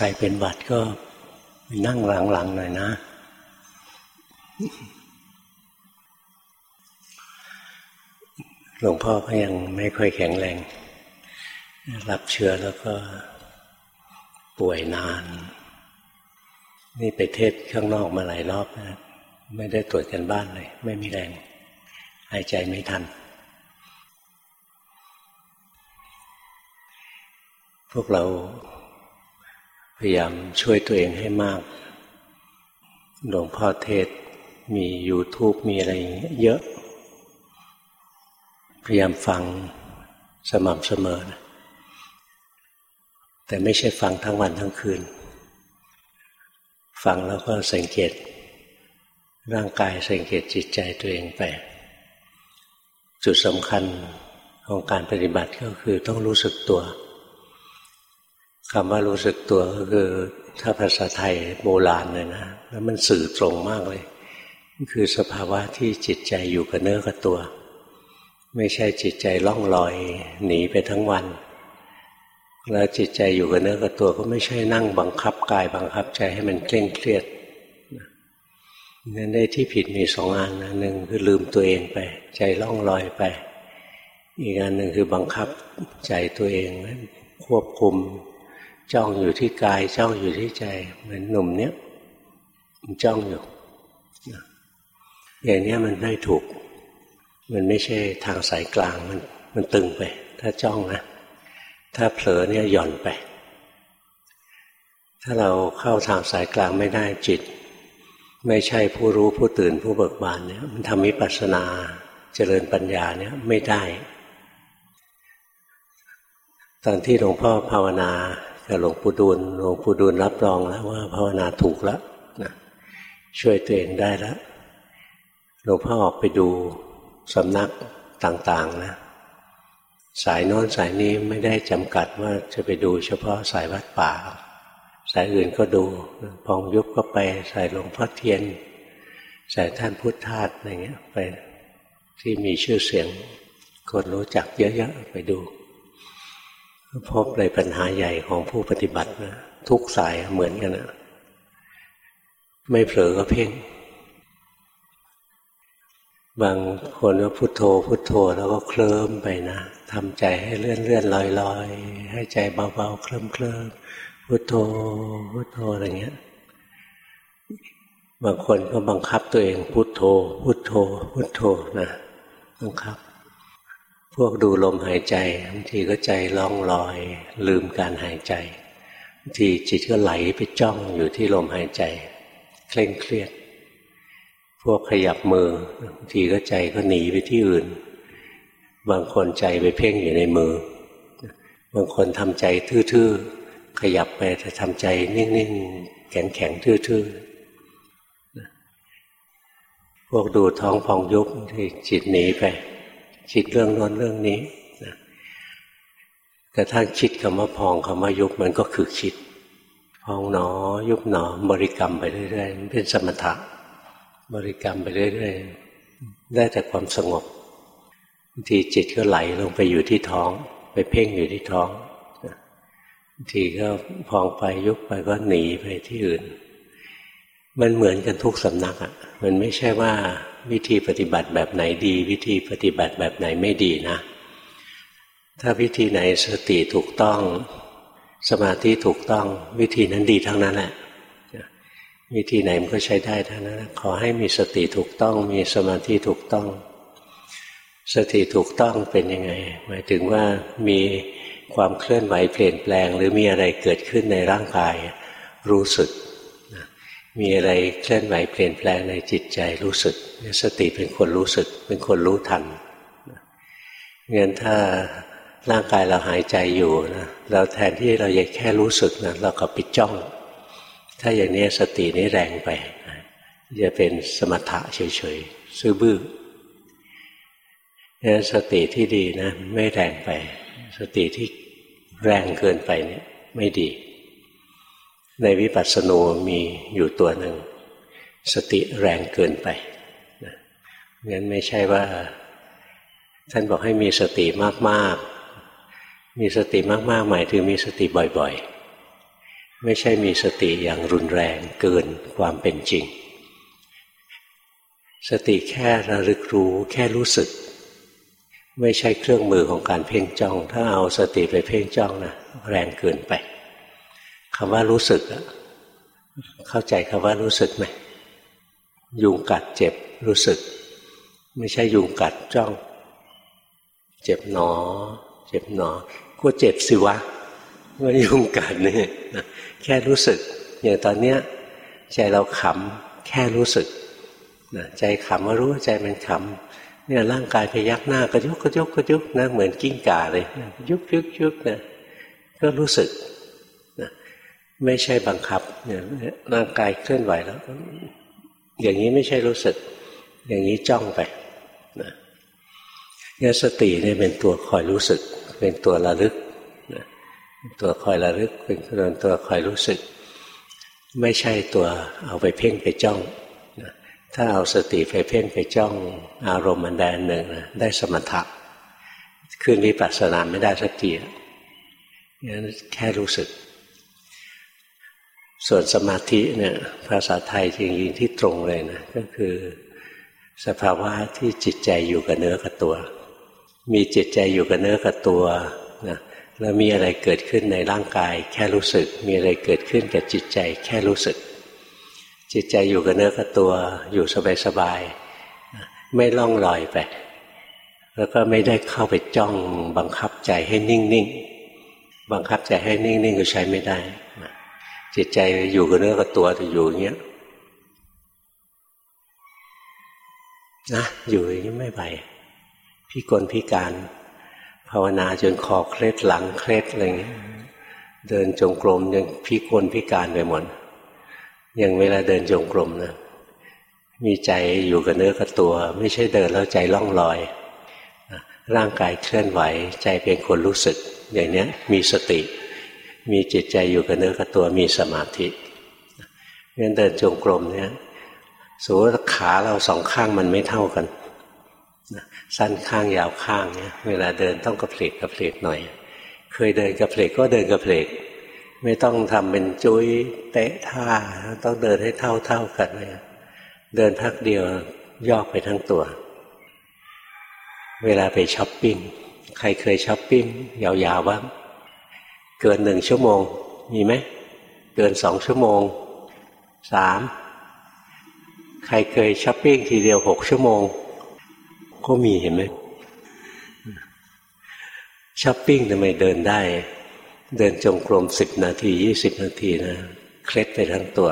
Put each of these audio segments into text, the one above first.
ครเป็นบัตรก็นั่งหลังๆหน่อยนะ หลวงพ่อก็ยังไม่ค่อยแข็งแรง รับเชื้อแล้วก็ป่วยนาน นี่ไปเทศข้างนอกมาหลายรอบนะไม่ได้ตรวจกันบ้านเลย ไม่มีแรง หายใจไม่ทัน พวกเรา พยายามช่วยตัวเองให้มาก หลวงพ่อเทศมี YouTube มีอะไรเยอะ พยายามฟังสม่ำเสมอนะแต่ไม่ใช่ฟังทั้งวันทั้งคืน ฟังแล้วก็สังเกต ร่างกายสังเกตจิตใจตัวเองไป จุดสำคัญของการปฏิบัติก็คือต้องรู้สึกตัว คำว่ารู้สึกตัวก็คือถ้าภาษาไทยโบราณเลยนะ แล้วมันสื่อตรงมากเลยคือสภาวะที่จิตใจอยู่กับเนื้อกับตัว ไม่ใช่จิตใจล่องลอยหนีไปทั้งวัน แล้วจิตใจอยู่กับเนื้อกับตัวก็ไม่ใช่นั่งบังคับกายบังคับใจให้มันเคร่งเครียดนั่นได้ที่ผิดมีสองอันนะหนึ่งคือลืมตัวเองไป ใจล่องลอยไป อีกอันหนึ่งคือบังคับใจตัวเองควบคุม จ้องอยู่ที่กายจ้องอยู่ที่ใจ เหมือนหนุ่มเนี้ยมันจ้องอยู่อย่างนี้มันไม่ถูก มันไม่ใช่ทางสายกลางมันมันตึงไป ถ้าจ้องนะ ถ้าเผลอเนี่ยหย่อนไป ถ้าเราเข้าทางสายกลางไม่ได้จิต ไม่ใช่ผู้รู้ผู้ตื่นผู้เบิกบานเนี่ยมันทำมิปัสนาเจริญปัญญาเนี่ยไม่ได้ ตอนที่หลวงพ่อภาวนา กับหลวงปู่ดูลหลวงปู่ดูลรับรองแล้วว่าภาวนาถูกแล้วนะช่วยตัวเองได้แล้วหลวงพ่อออกไปดูสำนักต่างๆนะ สายโน้นสายนี้ไม่ได้จำกัดว่าจะไปดูเฉพาะสายวัดป่า สายอื่นก็ดูพองยุบก็ไปสายหลวงพ่อเทียน สายท่านพุทธทาสอะไรเงี้ยไปที่มีชื่อเสียงคนรู้จักเยอะๆไปดู พบเลยปัญหาใหญ่ของผู้ปฏิบัตินะทุกสายเหมือนกันนะไม่เผลอก็เพ่ง บางคนก็พุโทโธ พุโทโธแล้วก็เคลิ้มไปนะทำใจให้เลื่อนเลื่อนลอยลอยให้ใจเบาๆเคลิ้มเคลิ้มพุโทโธพุโทโธอะไรเงี้ย บางคนก็บังคับตัวเองพุโทโธ พุโทโธ พุโทโธนะบังคับ วกดูลมหายใจบางทีก็ใจล่องลอย ลืมการหายใจบางทีจิตก็ไหลไปจ้องอยู่ที่ลมหายใจ เคร่งเครียด พวกขยับมือบางทีก็ใจก็หนีไปที่อื่น บางคนใจไปเพ่งอยู่ในมือ บางคนทำใจทื่อๆขยับไปแต่ทำใจนิ่งๆแข็งๆทื่อๆพวกดูท้องพองยุบที่จิตหนีไป คิดเรื่องโน้นเรื่องนี้นะกระทั่งคิดคำว่าพองคำว่ายุบมันก็คือคิด พองหนอ ยุบหนอบริกรรมไปเรื่อยๆเป็นสมถะบริกรรมไปเรื่อยๆได้แต่ความสงบบางทีจิตก็ไหลลงไปอยู่ที่ท้อง ไปเพ่งอยู่ที่ท้องบางทีก็พองไปยุบไปก็หนีไปที่อื่น มันเหมือนกันทุกสำนักอะ มันไม่ใช่ว่า วิธีปฏิบัติแบบไหนดี วิธีปฏิบัติแบบไหนไม่ดีนะ ถ้าวิธีไหนสติถูกต้อง สมาธิถูกต้อง วิธีนั้นดีทั้งนั้นแหละวิธีไหนมันก็ใช้ได้ทั้งนั้นขอให้มีสติถูกต้อง มีสมาธิถูกต้อง สติถูกต้องเป็นยังไง หมายถึงว่ามีความเคลื่อนไหวเปลี่ยนแปลง หรือมีอะไรเกิดขึ้นในร่างกายรู้สึก มีอะไรเคลื่อนไหวเปลี่ยนแปลงในจิตใจรู้สึก สติเป็นคนรู้สึก เป็นคนรู้ทันงั้นถ้าร่างกายเราหายใจอยู่นะเราแทนที่เราอยากแค่รู้สึกนะเราก็ปิดจ้อง ถ้าอย่างนี้สตินี้แรงไปจะเป็นสมถะเฉยๆซื่อบื้องั้นสติที่ดีนะ ไม่แรงไป สติที่แรงเกินไปเนี่ย ไม่ดี ในวิปัสสนูมีอยู่ตัวหนึ่ง สติแรงเกินไป งั้นไม่ใช่ว่า ท่านบอกให้มีสติมากๆ มีสติมากๆ หมายถึงมีสติบ่อย ๆ ไม่ใช่มีสติอย่างรุนแรงเกินความเป็นจริง สติแค่ระลึกรู้แค่รู้สึก ไม่ใช่เครื่องมือของการเพ่งจ้อง ถ้าเอาสติไปเพ่งจ้องนะแรงเกินไปคำว่ารู้สึก เข้าใจคำว่ารู้สึกไหมยุงกัดเจ็บรู้สึก ไม่ใช่ยุงกัดจ้อง เจ็บหนอ เจ็บหนอก็เจ็บสิวะไม่ยุงกัดนี่แค่รู้สึกอย่างตอนเนี้ยใจเราขำแค่รู้สึกใจขำว่ารู้ว่าใจมันขำเนี่ยร่างกายพยักหน้ากระยุกกระยุกกระยุกนะเหมือนกิ้งก่าเลย ยุกยุกยุกนะก็รู้สึกนะไม่ใช่บังคับเนี่ยร่างกายเคลื่อนไหวแล้ว อย่างนี้ไม่ใช่รู้สึก อย่างนี้จ้องไป เนี่ยสติเนี่ยเป็นตัวคอยรู้สึก เป็นตัวระลึกตัวคอยระลึกเป็นตัวคอยรู้สึก ไม่ใช่ตัวเอาไปเพ่งไปจ้องถ้าเอาสติไปเพ่งไปจ้องอารมณ์มันแดนหนึ่งนะได้สมถะขึ้นวิปัสสนาไม่ได้สักทีงั้นแค่รู้สึก ส่วนสมาธิเนี่ยภาษาไทยจริงๆที่ตรงเลยนะก็คือสภาวะที่จิตใจอยู่กับเนื้อกับตัว มีจิตใจอยู่กับเนื้อกับตัวนะแล้วมีอะไรเกิดขึ้นในร่างกาย แค่รู้สึก มีอะไรเกิดขึ้นกับจิตใจ แค่รู้สึก จิตใจอยู่กับเนื้อกับตัวอยู่สบายๆไม่ล่องลอยไป แล้วก็ไม่ได้เข้าไปจ้องบังคับใจให้นิ่งๆบังคับใจให้นิ่งๆก็ใช้ไม่ได้ จิตใจอยู่กับเนื้อกับตัวจะอยู่อย่างเงี้ยนะอยู่อย่างนี้ไม่ไหว พี่กลพิการ ภาวนาจนคอเคล็ดหลังเคล็ดอะไรเงี้ยเดินจงกรมยังพี่กลพิการไปหมดยังเวลาเดินจงกรมนะมีใจอยู่กับเนื้อกับตัว ไม่ใช่เดินแล้วใจล่องลอย ร่างกายเคลื่อนไหว ใจเป็นคนรู้สึก อย่างนี้มีสติ มีจิตใจอยู่กับเนื้อกับตัวมีสมาธิงั้นเดินจงกรมเนี่ยสมมติขาเราสองข้างมันไม่เท่ากัน สั้นข้างยาวข้างเนี่ยเวลาเดินต้องกระเพลกกระเพลกหน่อย เคยเดินกระเพลกก็เดินกระเพลกไม่ต้องทำเป็นจุ้ยเตะท่าต้องเดินให้เท่าเท่ากันเลยเดินพักเดียวย่อไปทั้งตัว เวลาไปช้อปปิ้งใครเคยช้อปปิ้งยาวๆบ้างเกินหนึ่งชั่วโมง มีไหมเกินสองชั่วโมงสามใครเคยช้อปปิ้งทีเดียวหกชั่วโมง ก็มีเห็นไหมช้อปปิ้งทำไมเดินได้ เดินจงกรมสิบนาทียี่สิบนาทีนะเคล็ดไปทั้งตัว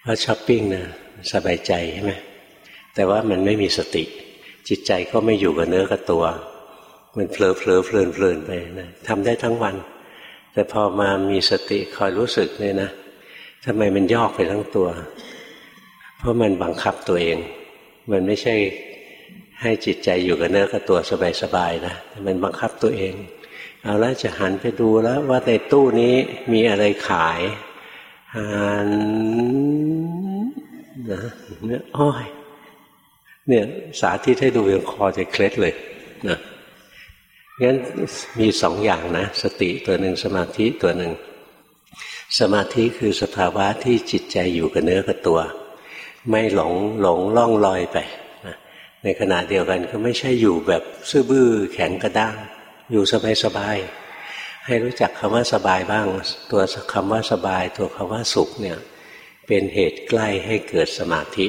เพราะช้อปปิ้งนะสบายใจใช่ไหมแต่ว่ามันไม่มีสติ จิตใจก็ไม่อยู่กับเนื้อกับตัว มันเผลอเผลอเพลินเพลินไปนะทำได้ทั้งวัน แต่พอมามีสติคอยรู้สึกเนี่ยนะทำไมมันยอกไปทั้งตัว เพราะมันบังคับตัวเอง มันไม่ใช่ ให้จิตใจอยู่กับเนื้อกับตัวสบายๆนะมันบังคับตัวเอง เอาแล้วจะหันไปดูแล้วว่าในตู้นี้มีอะไรขายหันนะเนี่ยอ้อยเนี่ยสาธิตให้ดูยังคอจะเคล็ดเลยนะงั้นมีสองอย่างนะ สติตัวหนึ่งสมาธิตัวหนึ่งสมาธิคือสภาวะที่จิตใจอยู่กับเนื้อกับตัว ไม่หลงหลงล่องลอยไป ในขณะเดียวกันก็ไม่ใช่อยู่แบบซื่อบื้อแข็งกระด้าง อยู่สบายสบายให้รู้จักคำว่าสบายบ้าง ตัวคำว่าสบาย ตัวคำว่าสุขเนี่ยเป็นเหตุใกล้ให้เกิดสมาธิ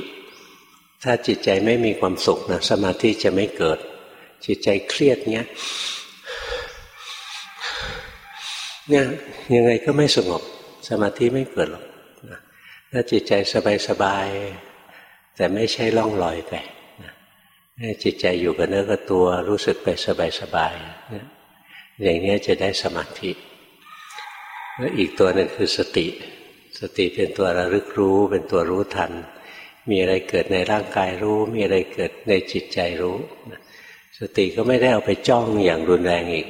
ถ้าจิตใจไม่มีความสุขนะสมาธิจะไม่เกิด จิตใจเครียดเงี้ยเนี่ยยังไงก็ไม่สงบสมาธิไม่เกิดหรอกถ้าจิตใจสบายๆแต่ไม่ใช่ล่องลอยไป จิตใจอยู่กับเนื้อกับตัวรู้สึกไปสบายๆอย่างนี้จะได้สมาธิแล้วอีกตัวหนึ่งคือสติ สติเป็นตัวระลึกรู้ เป็นตัวรู้ทัน มีอะไรเกิดในร่างกายรู้ มีอะไรเกิดในจิตใจรู้ สติก็ไม่ได้เอาไปจ้องอย่างรุนแรงอีก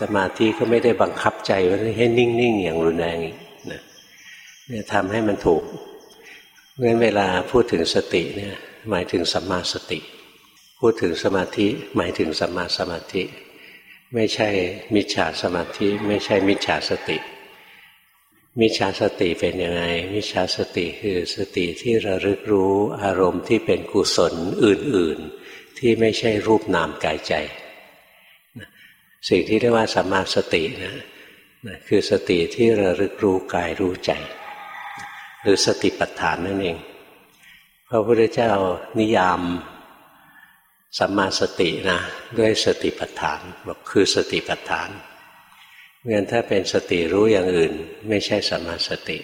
สมาธิก็ไม่ได้บังคับใจว่าให้นิ่งๆอย่างรุนแรงนะเนี่ยทำให้มันถูกเพราะฉะนั้นเวลาพูดถึงสติเนี่ยหมายถึงสัมมาสติ พูดถึงสมาธิหมายถึงสัมมาสมาธิ ไม่ใช่มิจฉาสมาธิ ไม่ใช่มิจฉาสติ มิจฉาสติเป็นยังไง มิจฉาสติคือสติที่ระลึกรู้อารมณ์ที่เป็นกุศลอื่น ๆ ที่ไม่ใช่รูปนามกายใจ สิ่งที่เรียกว่าสัมมาสตินะคือสติที่ระลึกรู้กายรู้ใจ หรือสติปัฏฐานนั่นเองพระพุทธเจ้านิยาม สัมมาสตินะด้วยสติปัฏฐานบอกคือสติปัฏฐานเงั้นถ้าเป็นสติรู้อย่างอื่น ไม่ใช่สัมมาสติ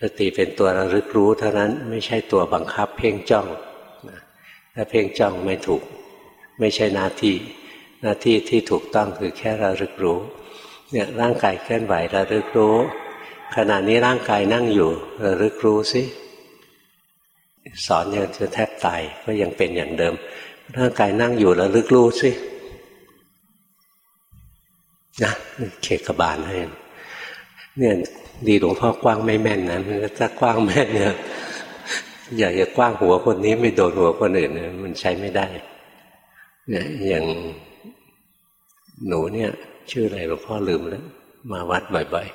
สติเป็นตัวระลึกรู้เท่านั้นไม่ใช่ตัวบังคับเพ่งจ้องถ้าเพ่งจ้องไม่ถูก ไม่ใช่หน้าที่ หน้าที่ที่ถูกต้องคือแค่ระลึกรู้เนี่ยร่างกายเคลื่อนไหวระลึกรู้ ขณะนี้ร่างกายนั่งอยู่ระลึกรู้สิสอนยังจะแทบตายก็ยังเป็นอย่างเดิม ร่างกายนั่งอยู่ระลึกรู้สินะเขกบาลให้เนี่ยดีหลวงพ่อกว้างไม่แม่นนะถ้ากว้างแม่นเนี่ยอยากจะกว้างหัวคนนี้ไม่โดนหัวคนอื่นมันใช้ไม่ได้เนี่ยอย่างหนูเนี่ย ชื่ออะไรหลวงพ่อลืมแล้ว มาวัดบ่อย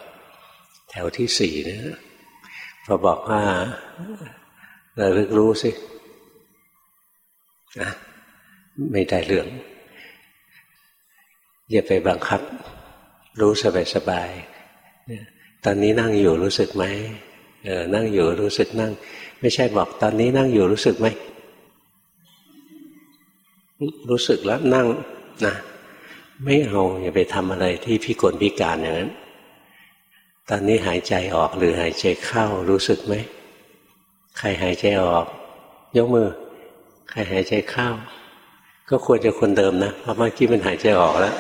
ๆ แถวที่สี่เนี่ยพอบอกว่าระลึกรู้สินะ ไม่ได้เรื่องอย่าไปบังคับ รู้สบายๆตอนนี้นั่งอยู่รู้สึกไหมเออนั่งอยู่รู้สึกนั่ง ไม่ใช่บอกตอนนี้นั่งอยู่รู้สึกไหมรู้สึกแล้วนั่งนะไม่เอาอย่าไปทำอะไรที่พิกลพิการอย่างนั้น ตอนนี้หายใจออกหรือหายใจเข้ารู้สึกไหม ใครหายใจออก ยกมือ ใครหายใจเข้า ก็ควรจะคนเดิมนะเพราะเมื่อกี้มันหายใจออกแล้ว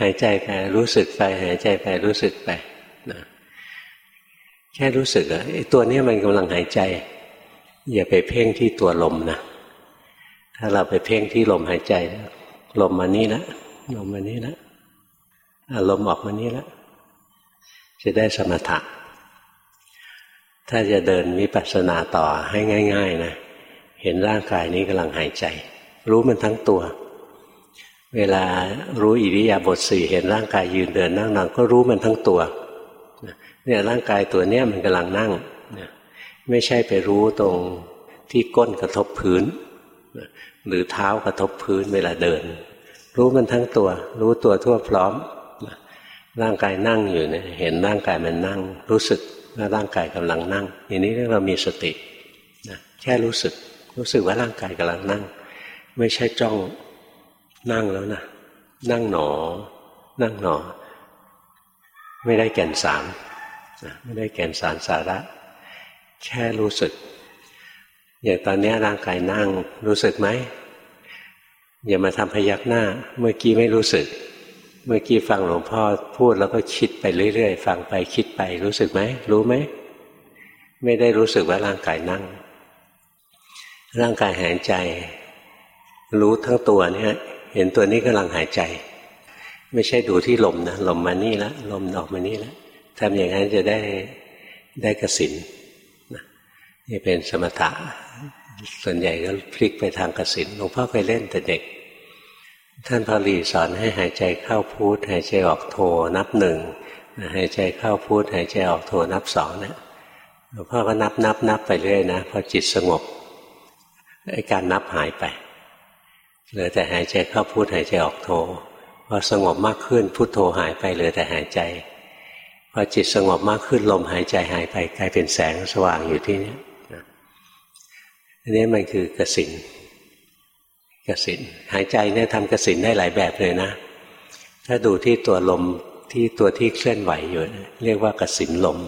หายใจไปรู้สึกไป หายใจไปรู้สึกไปนะแค่รู้สึกอะไอตัวนี้มันกำลังหายใจ อย่าไปเพ่งที่ตัวลมนะถ้าเราไปเพ่งที่ลมหายใจลมมานี่แล้วลมมานี่แล้วลมออกมานี่แล้วจะได้สมถะถ้าจะเดินวิปัสสนาต่อให้ง่าย ๆ นะ เห็นร่างกายนี้กำลังหายใจ รู้มันทั้งตัว เวลารู้อิริยาบถสี่เห็นร่างกายยืนเดินนั่งนอนก็รู้มันทั้งตัวเนี่ยร่างกายตัวเนี้ยมันกำลังนั่งไม่ใช่ไปรู้ตรงที่ก้นกระทบพื้น หรือเท้ากระทบพื้นเวลาเดิน รู้มันทั้งตัว รู้ตัวทั่วพร้อม ร่างกายนั่งอยู่เนี่ยเห็นร่างกายมันนั่ง รู้สึกว่าร่างกายกำลังนั่งอย่างนี้เรามีสติแค่รู้สึก รู้สึกว่าร่างกายกำลังนั่ง ไม่ใช่จ้องนั่งแล้วนะนั่งหนอ นั่งหนอ ไม่ได้แก่นสารไม่ได้แก่นสารสาระ แค่รู้สึกอย่างตอนนี้ร่างกายนั่งรู้สึกไหมอย่ามาทำพยักหน้า เมื่อกี้ไม่รู้สึก เมื่อกี้ฟังหลวงพ่อพูดแล้วก็คิดไปเรื่อยๆ ฟังไปคิดไปรู้สึกไหมรู้ไหม ไม่ได้รู้สึกว่าร่างกายนั่ง ร่างกายหายใจ รู้ทั้งตัวเนี่ย เห็นตัวนี้กำลังหายใจ ไม่ใช่ดูที่ลมนะลมมานี่แล้วลมออกมานี่แล้วทำอย่างนั้นจะได้ได้กสินนี่เป็นสมถะ ส่วนใหญ่ก็พลิกไปทางกสินหลวงพ่อเคยเล่นแต่เด็ก ท่านพอลีสอนให้หายใจเข้าพูดหายใจออกโทนับหนึ่งหายใจเข้าพูดหายใจออกโทนับสองเนี่ยหลวงพ่อก็นับนับนับไปเรื่อยนะพอจิตสงบ ไอ้การนับหายไปเหลือแต่หายใจเข้าพุทหายใจออกโทพอสงบมากขึ้นพุทโธหายไปเหลือแต่หายใจพอจิตสงบมากขึ้นลมหายใจหายไปกลายเป็นแสงสว่างอยู่ที่นี้อันนี้มันคือกสินกสินหายใจเนี่ยทำกสินได้หลายแบบเลยนะ ถ้าดูที่ตัวลมที่ตัวที่เคลื่อนไหวอยู่ เรียกว่ากสินลม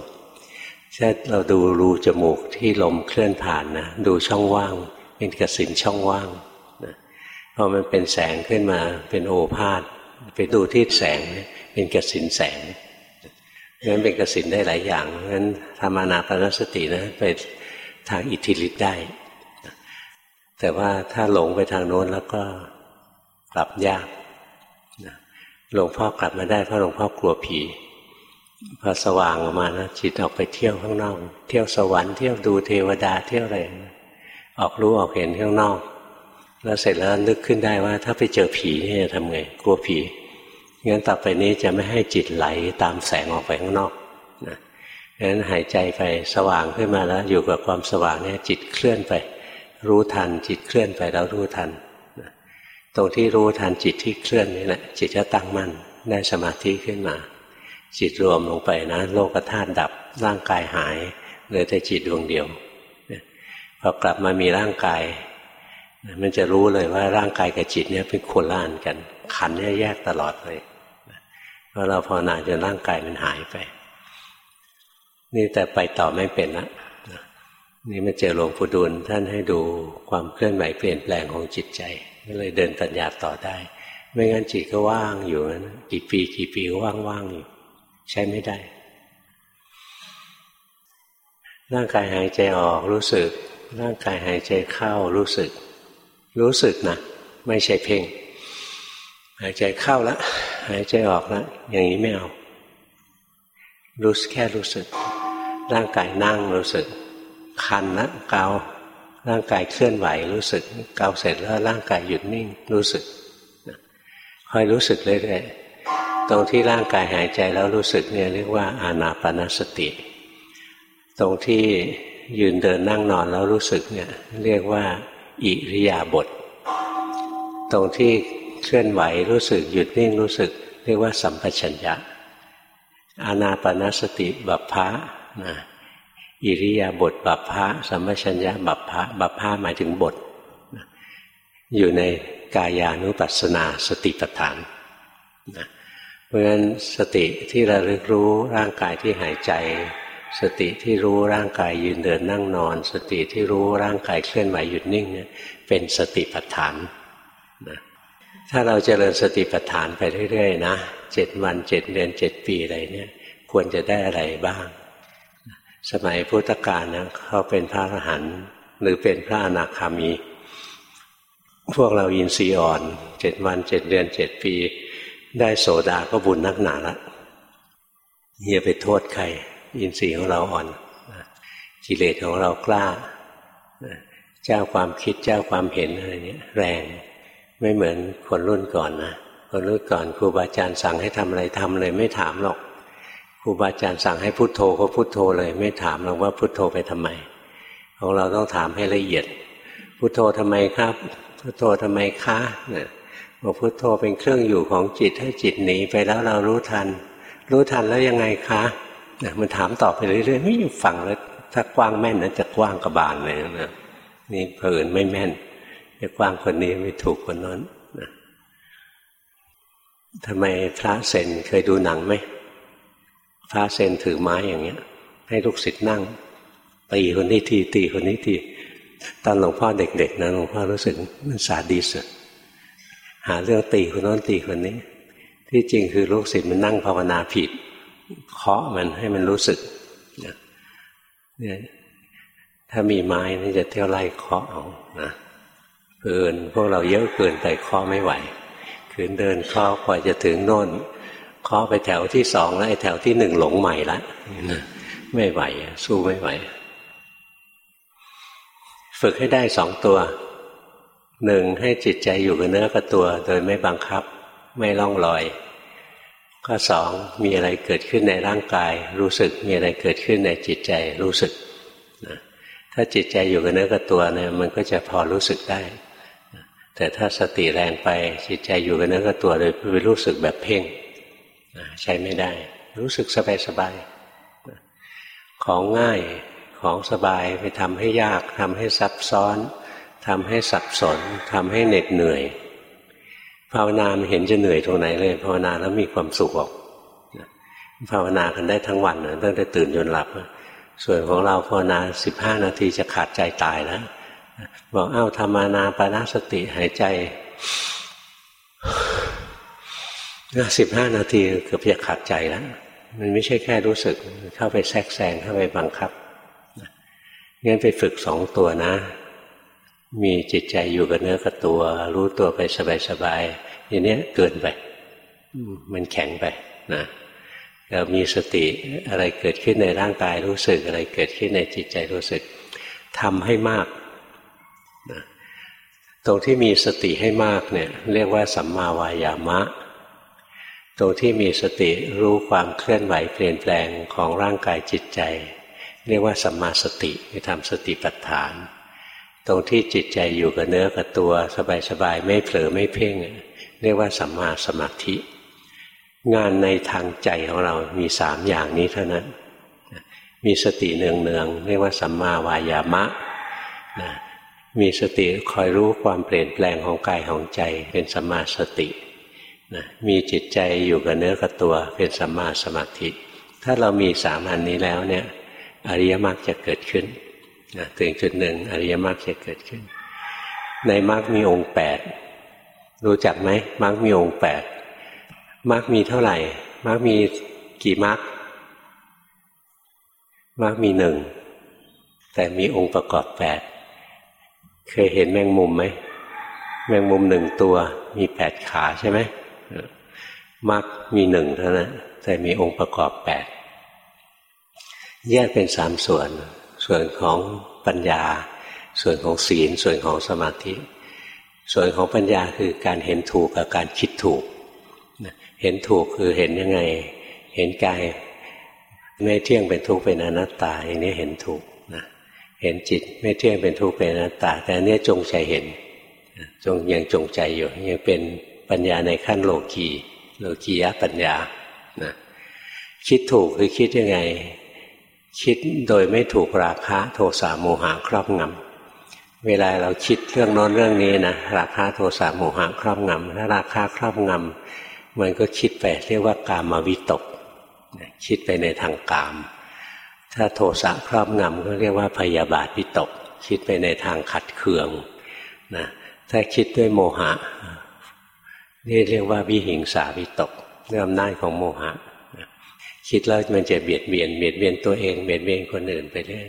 ถ้าเราดูรูจมูกที่ลมเคลื่อนผ่านนะดูช่องว่าง เป็นกสินช่องว่างพอมันเป็นแสงขึ้นมาเป็นโอภาษไปดูที่แสงเป็นกสินแสงงั้นเป็นกสินได้หลายอย่างงั้นธรรมานาปนสตินะไปทางอิทธิฤทธิ์ได้ แต่ว่าถ้าหลงไปทางโน้นแล้วก็กลับยากหลวงพ่อกลับมาได้เพราะหลวงพ่อกลัวผีพอสว่างออกมานะจิตออกไปเที่ยวข้างนอก เที่ยวสวรรค์เที่ยวดูเทวดาเที่ยวอะไร ออกรู้ออกเห็นข้างนอก แล้วเสร็จแล้วนึกขึ้นได้ว่า ถ้าไปเจอผีนี่จะทำไงกลัวผีงั้นต่อไปนี้จะไม่ให้จิตไหลตามแสงออกไปข้างนอกนะงั้นหายใจไปสว่างขึ้นมาแล้ว อยู่กับความสว่างเนี่ยจิตเคลื่อนไป รู้ทัน จิตเคลื่อนไปแล้วรู้ทันตรงที่รู้ทันจิตที่เคลื่อนนี่แหละจิตจะตั้งมั่นได้สมาธิขึ้นมา จิตรวมลงไปนะ โลกธาตุดับร่างกายหายเหลือแต่จิตดวงเดียว พอกลับมามีร่างกาย มันจะรู้เลยว่าร่างกายกับจิตเนี่ยเป็นคนละอันกัน ขันเนี่ยแยกตลอดเลยเพราะเราภาวนาจนร่างกายมันหายไป นี่แต่ไปต่อไม่เป็นละนี่มาเจอหลวงปู่ดูลท่านให้ดูความเคลื่อนไหวเปลี่ยนแปลงของจิตใจก็เลยเดินปัญญาต่อได้ ไม่งั้นจิตก็ว่างอยู่นะกี่ปีกี่ปีก็ว่างๆอยู่ใช้ไม่ได้ ร่างกายหายใจออกรู้สึก ร่างกายหายใจเข้ารู้สึก รู้สึกนะไม่ใช่เพ่ง หายใจเข้าแล้วหายใจออกแล้วอย่างนี้ไม่เอา รู้แค่รู้สึก ร่างกายนั่งรู้สึก คันนะเการ่างกายเคลื่อนไหวรู้สึก เกาเสร็จแล้วร่างกายหยุดนิ่งรู้สึกคอยรู้สึกเรื่อยๆตรงที่ร่างกายหายใจแล้วรู้สึกเนี่ยเรียกว่าอานาปนาสติ ตรงที่ ยืนเดินนั่งนอนแล้วรู้สึกเนี่ยเรียกว่า อิริยาบถตรงที่เคลื่อนไหวรู้สึกหยุดนิ่งรู้สึก เรียกว่าสัมปชัญญะอานาปนาสติบัพพะนะอิริยาบถบัพพะสัมปชัญญะบัพพะบัพพะหมายถึงบท อยู่ในกายานุปัสสนาสติปัฏฐานนะเพราะฉะนั้นสติที่ระลึกรู้ร่างกายที่หายใจ สติที่รู้ร่างกายยืนเดินนั่งนอน สติที่รู้ร่างกายเคลื่อนไหวหยุดนิ่งเนี่ยเป็นสติปัฏฐานนะถ้าเราจเจริญสติปัฏฐานไปเรื่อยๆนะเจ็ดวันเจ็ดเดือนเจ็ดปีอะไรเนี่ยควรจะได้อะไรบ้าง สมัยพุทธกาลนะเขาเป็นพระอรหันต์หรือเป็นพระอนาคามี พวกเราอินทรีย์อ่อนเจ็ดวันเจ็ดเดือนเจ็ดปี ได้โสดาก็บุญนักหนาละอย่าไปโทษใคร อินทรีย์ของเราอ่อนกิเลสของเรากล้าเจ้าความคิดเจ้าความเห็นอะไรเนี้ยแรงไม่เหมือนคนรุ่นก่อนนะคนรุ่นก่อนครูบาอาจารย์สั่งให้ทำอะไรทำเลยไม่ถามหรอกครูบาอาจารย์สั่งให้พุโทโธก็พุโทโธเลย ไม่ถามหรอกว่าพุโทโธไปทำไม ของเราต้องถามให้ละเอียด พุโทโธทำไมครับ พุโทโธทำไมคะเนี่ยบอกพุโทโธเป็นเครื่องอยู่ของจิตให้จิตหนีไปแล้วเรารู้ทัน รู้ทันแล้วยังไงคะ นี่ยมันถามตอบไปเรื่อยๆไม่อยู่ฟังแล้วถ้ากว้างแม่นนะจะกว้างกระบาลเลยนะนี่เผินไม่แม่นจะกว้างคนนี้ไม่ถูกคนนั้นนะทำไมพระเซนเคยดูหนังไหมพระเซนถือไม้อย่างเงี้ย ให้ลูกศิษย์นั่งตีคนนี้ทีตีคนนี้ทีตอนหลวงพ่อเด็กๆนะหลวงพ่อรู้สึกมันสาดีสุดหาเรื่องตีคนนั้นตีคนนี้ ที่จริงคือลูกศิษย์มันนั่งภาวนาผิด เคาะมันให้มันรู้สึกเนี่ยถ้ามีไม้นี่จะเที่ยวไล่เคาะเอานะเกินพวกเราเยอะเกินไปเคาะไม่ไหวขืนเดินเคาะกว่าจะถึงโน่นเคาะไปแถวที่สองแล้วไอ้แถวที่หนึ่งหลงใหม่ละไม่ไหว สู้ไม่ไหว ฝึกให้ได้สองตัวหนึ่งให้จิตใจอยู่กับเนื้อกับตัว โดยไม่บังคับ ไม่ล่องลอย ก็สองมีอะไรเกิดขึ้นในร่างกาย รู้สึกมีอะไรเกิดขึ้นในจิตใจรู้สึกนะถ้าจิตใจอยู่กับเนื้อกับตัวเนี่ยมันก็จะพอรู้สึกได้ แต่ถ้าสติแรงไปจิตใจอยู่กับเนื้อกับตัวเลยไปรู้สึกแบบเพ่งใช้ไม่ได้ รู้สึกสบายสบายของง่ายของสบายไปทำให้ยากทำให้ซับซ้อนทำให้สับสนทำให้เหน็ดเหนื่อย ภาวนาไม่เห็นจะเหนื่อยตรงไหนเลย ภาวนาแล้วมีความสุขออกภาวนากันได้ทั้งวันตั้งแต่ตื่นจนหลับ ส่วนของเราภาวนาสิบห้านาทีจะขาดใจตายแล้วบอกเอ้าธรรมานาปานาสติหายใจสิบห้านาทีเกือบจะขาดใจแล้วมันไม่ใช่แค่รู้สึกเข้าไปแทรกแซงเข้าไปบังคับงั้นไปฝึกสองตัวนะ มีจิตใจอยู่กับเนื้อกับตัว รู้ตัวไปสบายๆอย่างนี้เกินไปมันแข็งไปนะเรามีสติอะไรเกิดขึ้นในร่างกายรู้สึกอะไรเกิดขึ้นในจิตใจรู้สึกทำให้มากนะตรงที่มีสติให้มากเนี่ยเรียกว่าสัมมาวายามะ ตรงที่มีสติรู้ความเคลื่อนไหวเปลี่ยนแปลงของร่างกายจิตใจ เรียกว่าสัมมาสติที่ทำสติปัฏฐาน ตรงที่จิตใจอยู่กับเนื้อกับตัว สบายๆไม่เผลอไม่เพ่งเรียกว่าสัมมาสมาธิ งานในทางใจของเรามีสามอย่างนี้เท่านั้น มีสติเนืองๆเรียกว่าสัมมาวายามะนะมีสติคอยรู้ความเปลี่ยนแปลงของกายของใจเป็นสัมมาสตินะมีจิตใจอยู่กับเนื้อกับตัวเป็นสัมมาสมาธิ ถ้าเรามีสามอันนี้แล้วเนี่ยอริยมรรคจะเกิดขึ้น นะถึงจุดหนึ่งอริยมรรคจะเกิดขึ้น ในมรรคมีองค์แปดรู้จักไหมมรรคมีองค์แปดมรรคมีเท่าไหร่มรรคมีกี่มรรคมรรคมีหนึ่งแต่มีองค์ประกอบแปดเคยเห็นแมงมุมไหมแมงมุมหนึ่งตัวมีแปดขาใช่ไหมมรรคมีหนึ่งเท่านั้นแต่มีองค์ประกอบแปดแยกเป็นสามส่วน ส่วนของปัญญา ส่วนของศีล ส่วนของสมาธิ ส่วนของปัญญาคือการเห็นถูกกับการคิดถูก เห็นถูกคือเห็นยังไง เห็นกายไม่เที่ยงเป็นทุกข์เป็นอนัตตาอย่างนี้เห็นถูกนะเห็นจิตไม่เที่ยงเป็นทุกข์เป็นอนัตตา แต่อันนี้จงใจเห็นจงยังจงใจอยู่ยังเป็นปัญญาในขั้นโลกีโลกียะปัญญานะคิดถูกคือคิดยังไง คิดโดยไม่ถูกราคะโทสะโมหะครอบงำเวลาเราคิดเรื่องโน้นเรื่องนี้นะราคะโทสะโมหะครอบงำถ้าราคะครอบงำมันก็คิดไปเรียกว่ากามวิตก คิดไปในทางกาม ถ้าโทสะครอบงำก็เรียกว่าพยาบาทวิตก คิดไปในทางขัดเคืองนะถ้าคิดด้วยโมหะนี่เรียกว่าวิหิงสาวิตกเรื่องอำนาจของโมหะ คิดแล้วมันจะเบียดเบียนเบียดเบียนตัวเองเบียดเบียนคนอื่นไปเรื่อย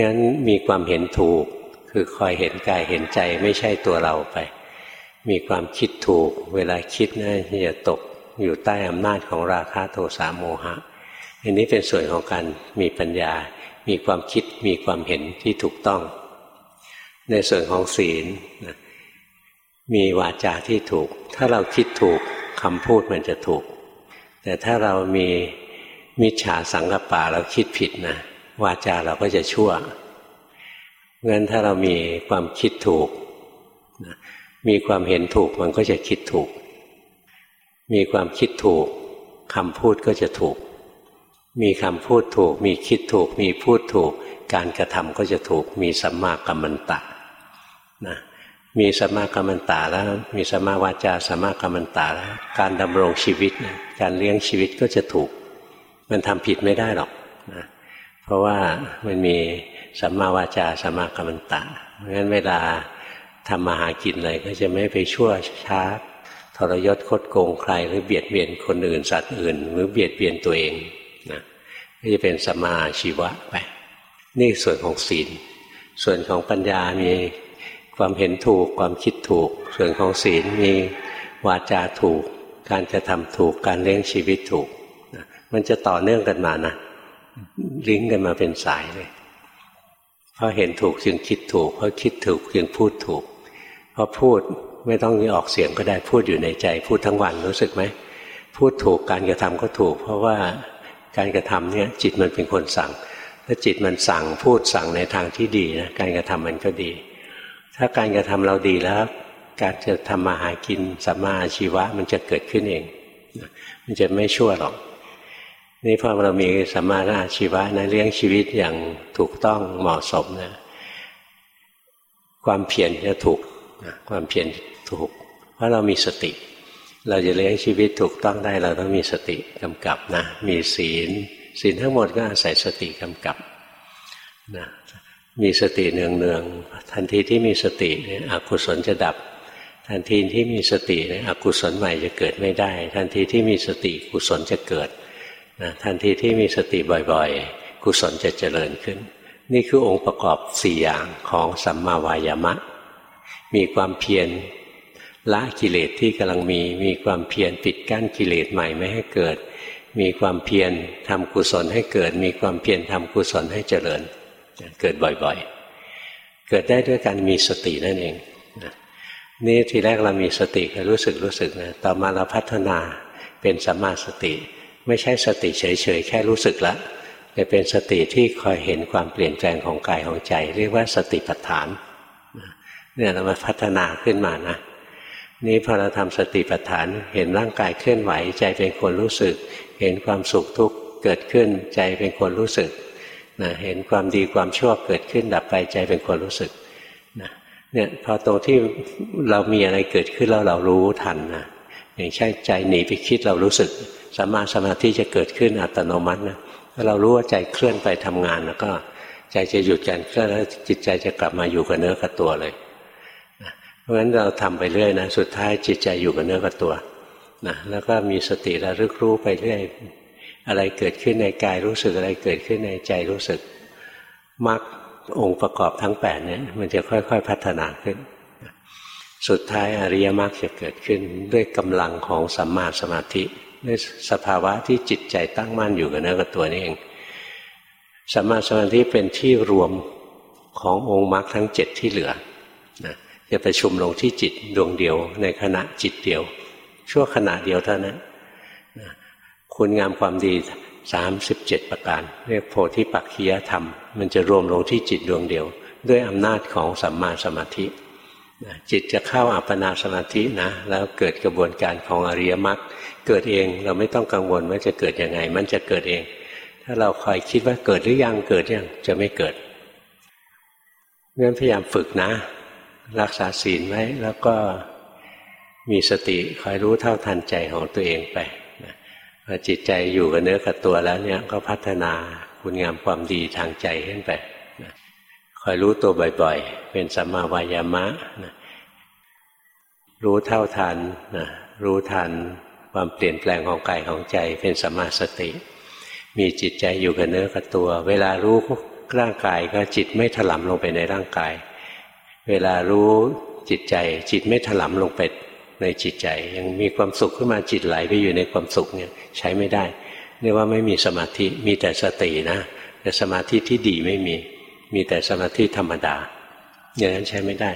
งั้นมีความเห็นถูก คือคอยเห็นกายเห็นใจไม่ใช่ตัวเราไป มีความคิดถูก เวลาคิดนะอย่าตกอยู่ใต้อำนาจของราคะโทสะโมหะ อันนี้เป็นส่วนของการมีปัญญา มีความคิดมีความเห็นที่ถูกต้อง ในส่วนของศีลมีวาจาที่ถูก ถ้าเราคิดถูกคำพูดมันจะถูก แต่ถ้าเรามีมิจฉาสังกปะเราคิดผิดนะวาจาเราก็จะชั่วงั้นถ้าเรามีความคิดถูก มีความเห็นถูกมันก็จะคิดถูก มีความคิดถูกคำพูดก็จะถูก มีคำพูดถูก มีคิดถูก มีพูดถูก การกระทำก็จะถูก มีสัมมากัมมันตะนะ มีสัมมากรรมันตาแล้ว มีสัมมาวาจาสัมมากรรมันตาแล้วการดำรงชีวิต การเลี้ยงชีวิตก็จะถูก มันทำผิดไม่ได้หรอกนะเพราะว่ามันมีสัมมาวาจาสัมากรรมันตาเพราะงั้นเวลาทำมาหากินอะไรก็จะไม่ไปชั่วช้าทรยศคดโกงใคร หรือเบียดเบียนคนอื่นสัตว์อื่น หรือเบียดเบียนตัวเองนะก็จะเป็นสัมมาชีวะไป นี่ส่วนของศีล ส่วนของปัญญามี ความเห็นถูกความคิดถูก ส่วนของศีลมีวาจาถูก การจะทำถูกการเลี้ยงชีวิตถูก มันจะต่อเนื่องกันมานะลิงก์กันมาเป็นสายเลยเพราะเห็นถูกจึงคิดถูกเพราะคิดถูกจึงพูดถูกเพราะพูดไม่ต้องมีออกเสียงก็ได้พูดอยู่ในใจ พูดทั้งวันรู้สึกไหมพูดถูกการกระทำก็ถูก เพราะว่าการกระทำเนี่ยจิตมันเป็นคนสั่ง ถ้าจิตมันสั่งพูดสั่งในทางที่ดีนะการกระทำมันก็ดี ถ้าการกระทำเราดีแล้ว การจะทำมาหากินสัมมาอาชีวะมันจะเกิดขึ้นเอง มันจะไม่ชั่วหรอก นี่พอเรามีสัมมาอาชีวะนะเลี้ยงชีวิตอย่างถูกต้องเหมาะสมนะความเพียรจะถูกความเพียรถูก เพราะเรามีสติ เราจะเลี้ยงชีวิตถูกต้องได้ เราต้องมีสติกำกับนะมีศีลศีลทั้งหมดก็อาศัยสติกำกับนะ มีสติเนืองเนืองทันทีที่มีสติเนี่ยอกุศลจะดับ ทันทีที่มีสติเนี่ยอกุศลใหม่จะเกิดไม่ได้ ทันทีที่มีสติกุศลจะเกิดนะทันทีที่มีสติบ่อยๆ กุศลจะเจริญขึ้น นี่คือองค์ประกอบสี่อย่างของสัมมาวายามะ มีความเพียรละกิเลสที่กำลังมี มีความเพียรปิดกั้นกิเลสใหม่ไม่ให้เกิด มีความเพียรทำกุศลให้เกิด มีความเพียรทำกุศลให้เจริญ เกิดบ่อยๆ เกิดได้ด้วยการมีสตินั่นเองนี่ทีแรกเรามีสติก็รู้สึกรู้สึกนะต่อมาเราพัฒนาเป็นสัมมาสติ ไม่ใช่สติเฉยๆ แค่รู้สึกละแต่เป็นสติที่คอยเห็นความเปลี่ยนแปลงของกายของใจ เรียกว่าสติปัฏฐานเนี่ยเรามาพัฒนาขึ้นมานะนี่พอเราทำสติปัฏฐานเห็นร่างกายเคลื่อนไหว ใจเป็นคนรู้สึก เห็นความสุขทุกข์เกิดขึ้นใจเป็นคนรู้สึก นะเห็นความดีความชั่วเกิดขึ้นดับไปใจเป็นคนรู้สึกนะเนี่ยพอตรงที่เรามีอะไรเกิดขึ้นแล้วเรารู้ทันนะอย่างใช่ใจหนีไปคิดเรารู้สึกสัมมาสมาธิจะเกิดขึ้นอัตโนมัตินะถ้าเรารู้ว่าใจเคลื่อนไปทำงานแล้วก็ใจจะหยุดการเคลื่อนแล้วจิตใจจะกลับมาอยู่กับเนื้อกับตัวเลยเพราะฉะนั้นเราทำไปเรื่อยนะสุดท้ายจิตใจอยู่กับเนื้อกับตัวนะแล้วก็มีสติระลึกรู้ไปเรื่อย อะไรเกิดขึ้นในกายรู้สึกอะไรเกิดขึ้นในใจรู้สึกมรรคองค์ประกอบทั้งแปดเนี่ยมันจะค่อย ๆ พัฒนาขึ้น สุดท้ายอริยมรรคจะเกิดขึ้นด้วยกำลังของสัมมาสมาธิด้วยสภาวะที่จิตใจตั้งมั่นอยู่กับเนื้อกับตัวนี่เองสัมมาสมาธิเป็นที่รวมขององค์มรรคทั้งเจ็ดที่เหลือนะจะประชุมลงที่จิตดวงเดียวในขณะจิตเดียว ชั่วขณะเดียวเท่านั้น คุณงามความดีสามสิบเจ็ดประการ เรียกโพธิปักขียธรรม มันจะรวมลงที่จิตดวงเดียว ด้วยอำนาจของสัมมาสมาธิจิตจะเข้าอัปปนาสมาธินะ แล้วเกิดกระบวนการของอริยมรรคเกิดเองเราไม่ต้องกังวลว่าจะเกิดยังไง มันจะเกิดเอง ถ้าเราคอยคิดว่าเกิดหรือยังเกิดยังจะไม่เกิดงั้นพยายามฝึกนะ รักษาศีลไว้แล้วก็มีสติคอยรู้เท่าทันใจของตัวเองไป พอจิตใจอยู่กับเนื้อกับตัวแล้วเนี่ยก็พัฒนาคุณงามความดีทางใจขึ้นไปคอยรู้ตัวบ่อยๆ เป็นสัมมาวายามะนะรู้เท่าทันนะรู้ทันความเปลี่ยนแปลงของกายของใจเป็นสัมมาสติ มีจิตใจอยู่กับเนื้อกับตัว เวลารู้ร่างกายก็จิตไม่ถลำลงไปในร่างกาย เวลารู้จิตใจจิตไม่ถลำลงไป ในจิตใจ ยังมีความสุขขึ้นมาจิตไหลไปอยู่ในความสุขเนี่ยใช้ไม่ได้เรียกว่าไม่มีสมาธิมีแต่สตินะ แต่สมาธิที่ดีไม่มี มีแต่สมาธิธรรมดา อย่างนั้นใช้ไม่ได้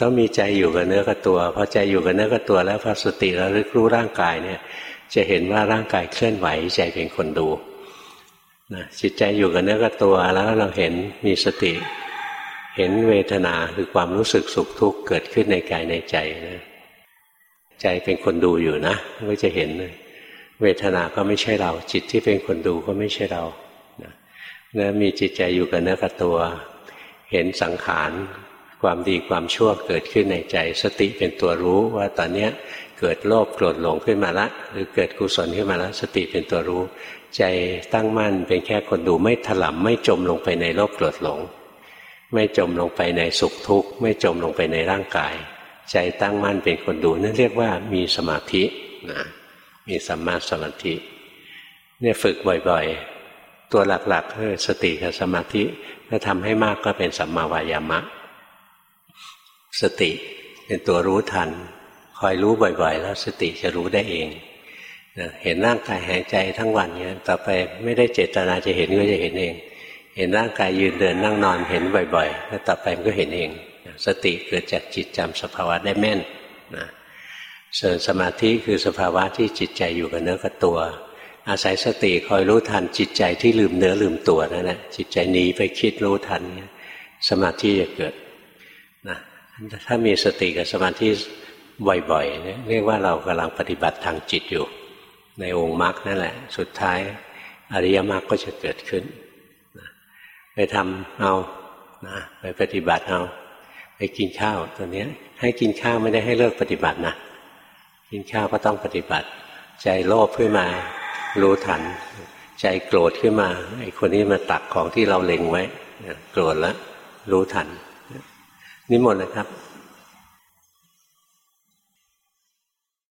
ต้องมีใจอยู่กับเนื้อกับตัวพอใจอยู่กับเนื้อกับตัวแล้วพอสติแล้วรึกรู้ร่างกายเนี่ยจะเห็นว่าร่างกายเคลื่อนไหวใจเป็นคนดูนะจิตใจอยู่กับเนื้อกับตัวแล้วเราเห็นมีสติ เห็นเวทนาคือความรู้สึกสุขทุกข์เกิดขึ้นในกายในใจนะ ใจเป็นคนดูอยู่นะก็จะเห็นเวทนาก็ไม่ใช่เรา จิตที่เป็นคนดูก็ไม่ใช่เรานะมีจิตใจอยู่กับเนื้อกับตัว เห็นสังขารความดีความชั่วเกิดขึ้นในใจ สติเป็นตัวรู้ว่าตอนนี้เกิดโลภโกรธหลงขึ้นมาละ หรือเกิดกุศลขึ้นมาล้วสติเป็นตัวรู้ ใจตั้งมั่นเป็นแค่คนดูไม่ถลำไม่จมลงไปในโลภโกรธหลง ไม่จมลงไปในสุขทุกข์ ไม่จมลงไปในร่างกาย ใจตั้งมั่นเป็นคนดูนั่นเรียกว่ามีสมาธินะมีสัมมาสมาธิเนี่ยฝึกบ่อยๆ ตัวหลักๆคือสติกับสมาธิถ้าทำให้มากก็เป็นสัมมาวายามะ สติเป็นตัวรู้ทัน คอยรู้บ่อยๆ แล้วสติจะรู้ได้เองเห็นร่างกายหายใจทั้งวันเนี่ยต่อไปไม่ได้เจตนาจะเห็นก็จะเห็นเอง เห็นร่างกายยืนเดินนั่งนอนเห็นบ่อยๆแล้วต่อไปมันก็เห็นเอง สติเกิดจากจิตจำสภาวะได้แม่นนะส่วนสมาธิคือสภาวะที่จิตใจอยู่กับเนื้อกับตัว อาศัยสติคอยรู้ทันจิตใจที่ลืมเนื้อลืมตัวนั่นแหละจิตใจหนีไปคิดรู้ทันสมาธิจะเกิดถ้ามีสติกับสมาธิบ่อยๆเนี่ยเรียกว่าเรากำลังปฏิบัติทางจิตอยู่ ในองค์มรรคนั่นแหละ สุดท้ายอริยมรรคก็จะเกิดขึ้น ไปทำเอานะไปปฏิบัติเอา ไปกินข้าวตัวนี้ให้กินข้าวไม่ได้ให้เลิกปฏิบัตินะกินข้าวก็ต้องปฏิบัติ ใจโลภขึ้นมา รู้ทัน ใจโกรธขึ้นมาไอ้คนนี้มาตักของที่เราเล็งไว้โกรธแล้วรู้ทันนิมนต์นะครับ